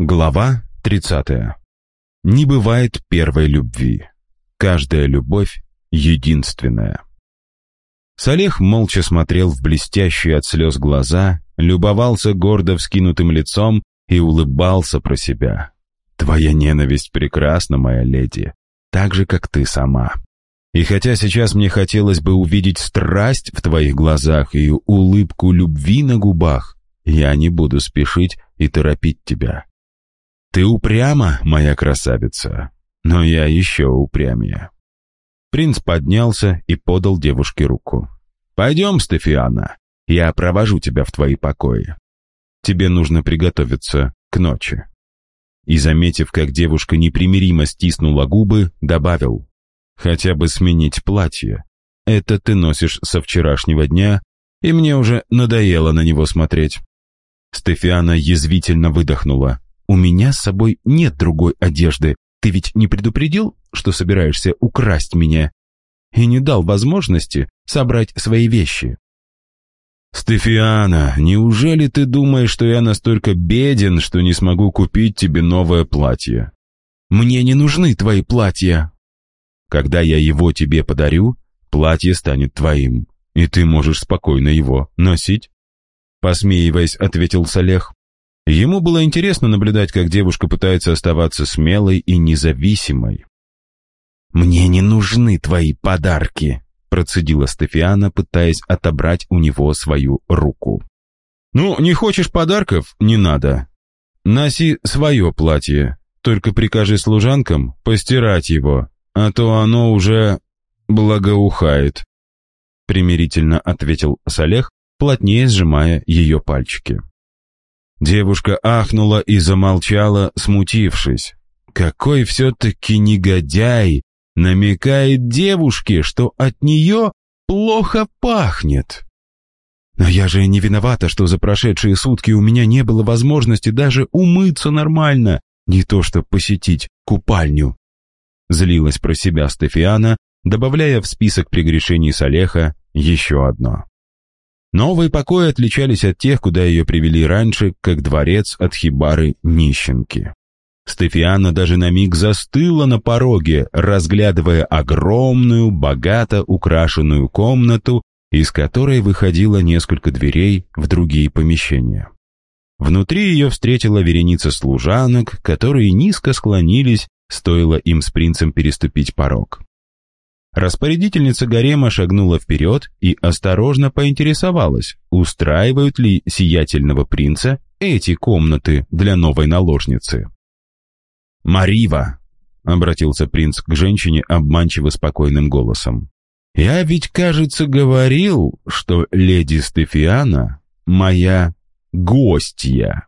Глава 30. Не бывает первой любви. Каждая любовь единственная. Салех молча смотрел в блестящие от слез глаза, любовался гордо вскинутым лицом и улыбался про себя. «Твоя ненависть прекрасна, моя леди, так же, как ты сама. И хотя сейчас мне хотелось бы увидеть страсть в твоих глазах и улыбку любви на губах, я не буду спешить и торопить тебя. Ты упряма, моя красавица, но я еще упрямее». Принц поднялся и подал девушке руку. «Пойдем, Стефиана, я провожу тебя в твои покои. Тебе нужно приготовиться к ночи». И, заметив, как девушка непримиримо стиснула губы, добавил, «Хотя бы сменить платье. Это ты носишь со вчерашнего дня, и мне уже надоело на него смотреть». Стефиана язвительно выдохнула. «У меня с собой нет другой одежды. Ты ведь не предупредил, что собираешься украсть меня? И не дал возможности собрать свои вещи?» «Стефиана, неужели ты думаешь, что я настолько беден, что не смогу купить тебе новое платье?» «Мне не нужны твои платья!» «Когда я его тебе подарю, платье станет твоим, и ты можешь спокойно его носить?» Посмеиваясь, ответил Салех. Ему было интересно наблюдать, как девушка пытается оставаться смелой и независимой. «Мне не нужны твои подарки», — процедила Стефиана, пытаясь отобрать у него свою руку. «Ну, не хочешь подарков? Не надо. Носи свое платье, только прикажи служанкам постирать его, а то оно уже благоухает», — примирительно ответил Салех, плотнее сжимая ее пальчики. Девушка ахнула и замолчала, смутившись. Какой все-таки негодяй намекает девушке, что от нее плохо пахнет. Но я же не виновата, что за прошедшие сутки у меня не было возможности даже умыться нормально, не то что посетить купальню. Злилась про себя Стефиана, добавляя в список прегрешений Салеха еще одно. Новые покои отличались от тех, куда ее привели раньше, как дворец от хибары нищенки. Стефиана даже на миг застыла на пороге, разглядывая огромную, богато украшенную комнату, из которой выходило несколько дверей в другие помещения. Внутри ее встретила вереница служанок, которые низко склонились, стоило им с принцем переступить порог. Распорядительница гарема шагнула вперед и осторожно поинтересовалась, устраивают ли сиятельного принца эти комнаты для новой наложницы. «Марива!» — обратился принц к женщине обманчиво спокойным голосом. «Я ведь, кажется, говорил, что леди Стефиана — моя гостья.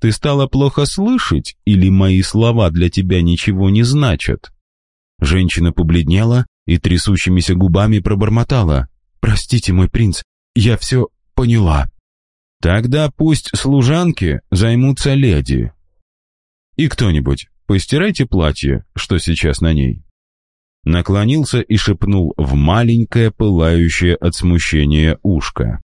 Ты стала плохо слышать, или мои слова для тебя ничего не значат?» Женщина побледнела и трясущимися губами пробормотала. «Простите, мой принц, я все поняла». «Тогда пусть служанки займутся леди. И кто-нибудь, постирайте платье, что сейчас на ней». Наклонился и шепнул в маленькое, пылающее от смущения ушко.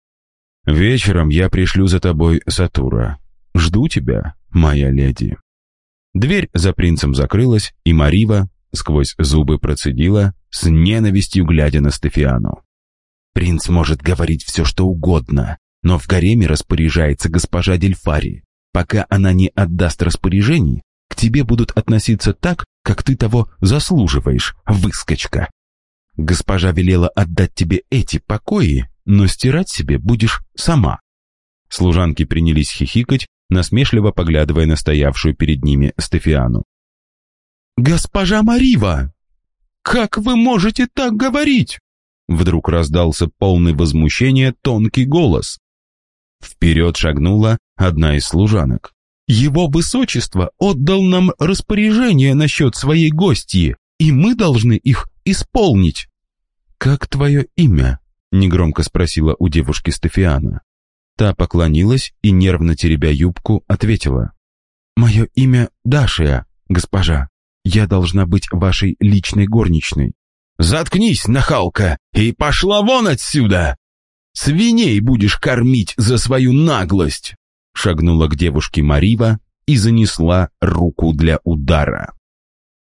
«Вечером я пришлю за тобой Сатура. Жду тебя, моя леди». Дверь за принцем закрылась, и Марива, сквозь зубы процедила, с ненавистью глядя на Стефиану. «Принц может говорить все, что угодно, но в гареме распоряжается госпожа Дельфари. Пока она не отдаст распоряжений, к тебе будут относиться так, как ты того заслуживаешь, выскочка. Госпожа велела отдать тебе эти покои, но стирать себе будешь сама». Служанки принялись хихикать, насмешливо поглядывая на стоявшую перед ними Стефиану. «Госпожа Марива! Как вы можете так говорить?» Вдруг раздался полный возмущения тонкий голос. Вперед шагнула одна из служанок. «Его высочество отдал нам распоряжение насчет своей гостьи, и мы должны их исполнить». «Как твое имя?» — негромко спросила у девушки Стефиана. Та поклонилась и, нервно теребя юбку, ответила. «Мое имя Дашия, госпожа». Я должна быть вашей личной горничной». «Заткнись, нахалка, и пошла вон отсюда! Свиней будешь кормить за свою наглость!» Шагнула к девушке Марива, и занесла руку для удара.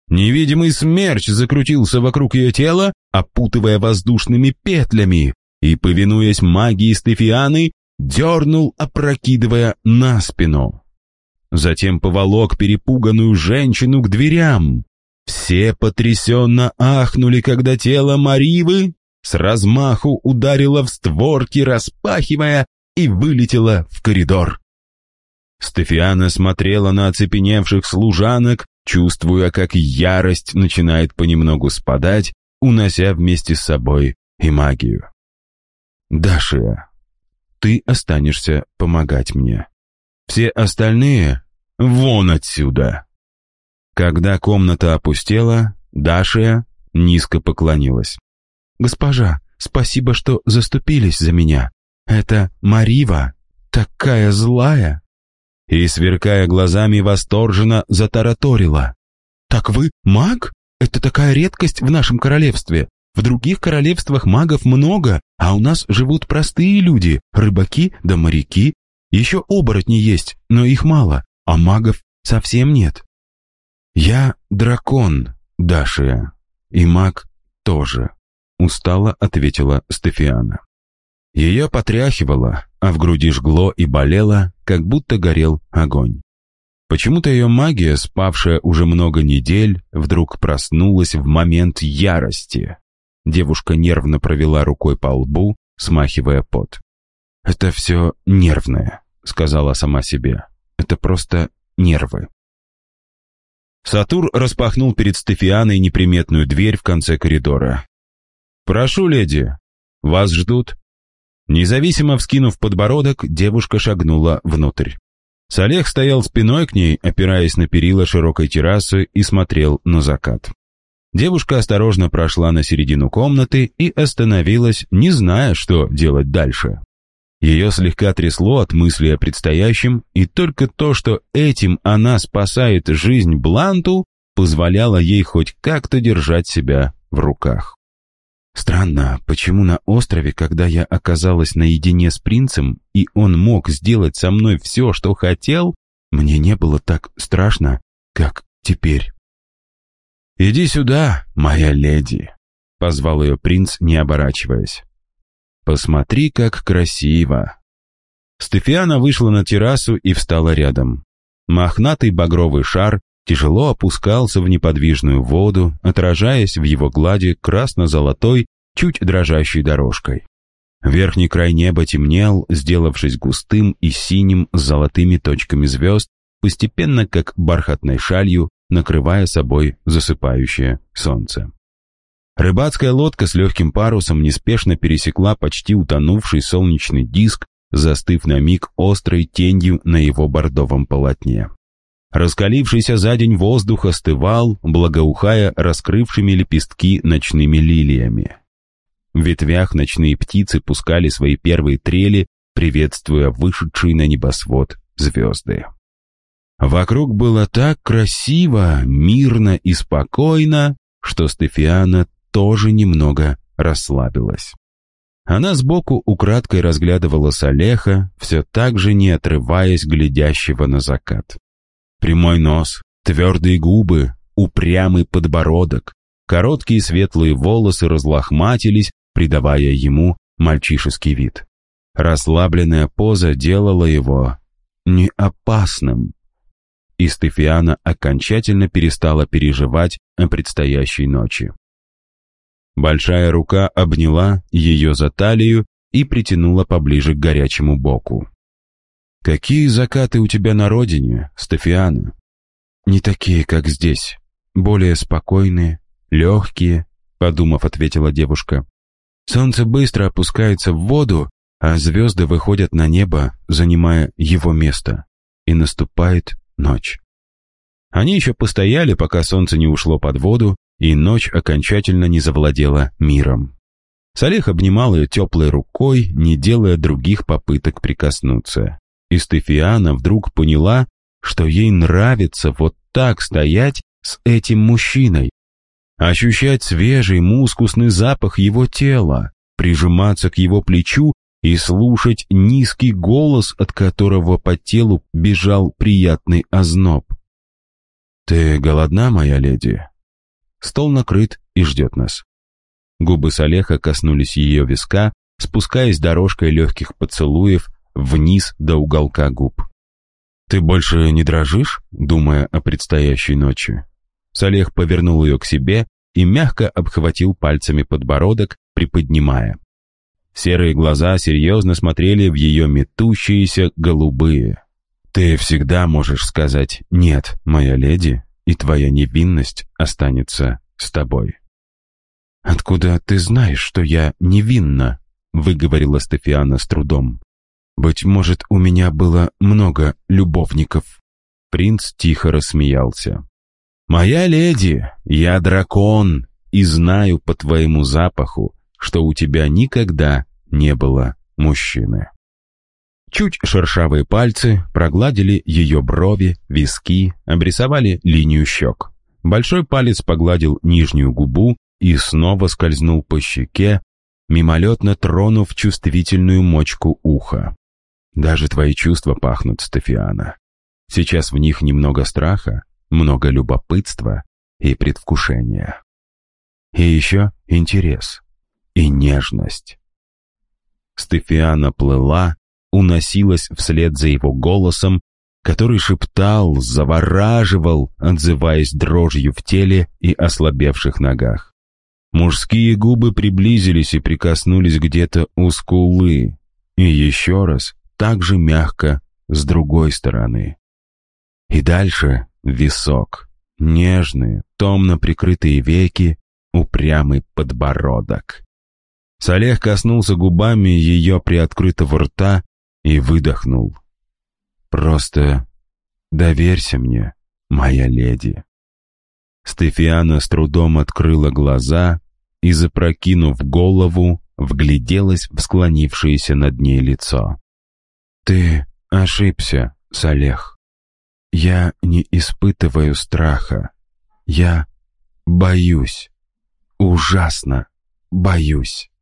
Невидимый смерч закрутился вокруг ее тела, опутывая воздушными петлями, и, повинуясь магии Стефианы, дернул, опрокидывая на спину. Затем поволок перепуганную женщину к дверям. Все потрясенно ахнули, когда тело Маривы с размаху ударило в створки, распахивая, и вылетело в коридор. Стефиана смотрела на оцепеневших служанок, чувствуя, как ярость начинает понемногу спадать, унося вместе с собой и магию. «Даша, ты останешься помогать мне. Все остальные вон отсюда!» Когда комната опустела, Даша низко поклонилась. «Госпожа, спасибо, что заступились за меня. Это Марива, такая злая!» И, сверкая глазами, восторженно затараторила. «Так вы маг? Это такая редкость в нашем королевстве. В других королевствах магов много, а у нас живут простые люди, рыбаки да моряки. Еще оборотни есть, но их мало, а магов совсем нет. Я дракон, Даша, и маг тоже, устало ответила Стефиана. Ее потряхивало, а в груди жгло и болело, как будто горел огонь. Почему-то ее магия, спавшая уже много недель, вдруг проснулась в момент ярости. Девушка нервно провела рукой по лбу, смахивая пот. «Это все нервное», — сказала сама себе. «Это просто нервы». Сатур распахнул перед Стефианой неприметную дверь в конце коридора. «Прошу, леди, вас ждут». Независимо вскинув подбородок, девушка шагнула внутрь. Салех стоял спиной к ней, опираясь на перила широкой террасы и смотрел на закат. Девушка осторожно прошла на середину комнаты и остановилась, не зная, что делать дальше. Ее слегка трясло от мысли о предстоящем, и только то, что этим она спасает жизнь Бланту, позволяло ей хоть как-то держать себя в руках. Странно, почему на острове, когда я оказалась наедине с принцем, и он мог сделать со мной все, что хотел, мне не было так страшно, как теперь. «Иди сюда, моя леди», — позвал ее принц, не оборачиваясь. «Посмотри, как красиво». Стефиана вышла на террасу и встала рядом. Мохнатый багровый шар тяжело опускался в неподвижную воду, отражаясь в его глади красно-золотой, чуть дрожащей дорожкой. Верхний край неба темнел, сделавшись густым и синим с золотыми точками звезд, постепенно как бархатной шалью накрывая собой засыпающее солнце. Рыбацкая лодка с легким парусом неспешно пересекла почти утонувший солнечный диск, застыв на миг острой тенью на его бордовом полотне. Раскалившийся за день воздух остывал, благоухая раскрывшими лепестки ночными лилиями. В ветвях ночные птицы пускали свои первые трели, приветствуя вышедшие на небосвод звезды. Вокруг было так красиво, мирно и спокойно, что Стефиана тоже немного расслабилась. Она сбоку украдкой разглядывала Салеха, все так же не отрываясь глядящего на закат. Прямой нос, твердые губы, упрямый подбородок, короткие светлые волосы разлохматились, придавая ему мальчишеский вид. Расслабленная поза делала его не опасным, и Стефиана окончательно перестала переживать о предстоящей ночи. Большая рука обняла ее за талию и притянула поближе к горячему боку. «Какие закаты у тебя на родине, Стефиана?» «Не такие, как здесь. Более спокойные, легкие», — подумав, ответила девушка. «Солнце быстро опускается в воду, а звезды выходят на небо, занимая его место, и наступает ночь. Они еще постояли, пока солнце не ушло под воду, и ночь окончательно не завладела миром. Салех обнимал ее теплой рукой, не делая других попыток прикоснуться. И Стефиана вдруг поняла, что ей нравится вот так стоять с этим мужчиной, ощущать свежий мускусный запах его тела, прижиматься к его плечу и слушать низкий голос, от которого по телу бежал приятный озноб. «Ты голодна, моя леди?» Стол накрыт и ждет нас. Губы Салеха коснулись ее виска, спускаясь дорожкой легких поцелуев вниз до уголка губ. «Ты больше не дрожишь?» думая о предстоящей ночи. Салех повернул ее к себе и мягко обхватил пальцами подбородок, приподнимая. Серые глаза серьезно смотрели в ее метущиеся голубые. «Ты всегда можешь сказать «нет, моя леди», и твоя невинность останется с тобой». «Откуда ты знаешь, что я невинна?» — выговорила Стефиана с трудом. «Быть может, у меня было много любовников». Принц тихо рассмеялся. «Моя леди, я дракон, и знаю по твоему запаху, что у тебя никогда не было мужчины». Чуть шершавые пальцы прогладили ее брови, виски, обрисовали линию щек. Большой палец погладил нижнюю губу и снова скользнул по щеке, мимолетно тронув чувствительную мочку уха. Даже твои чувства пахнут, Стефиана. Сейчас в них немного страха, много любопытства и предвкушения. И еще интерес и нежность. Стефиана плыла, уносилась вслед за его голосом, который шептал, завораживал, отзываясь дрожью в теле и ослабевших ногах. Мужские губы приблизились и прикоснулись где-то у скулы, и еще раз, так же мягко, с другой стороны. И дальше висок, нежные, томно прикрытые веки, упрямый подбородок. Салех коснулся губами ее приоткрытого рта и выдохнул. «Просто доверься мне, моя леди». Стефиана с трудом открыла глаза и, запрокинув голову, вгляделась в склонившееся над ней лицо. «Ты ошибся, Салех. Я не испытываю страха. Я боюсь. Ужасно боюсь».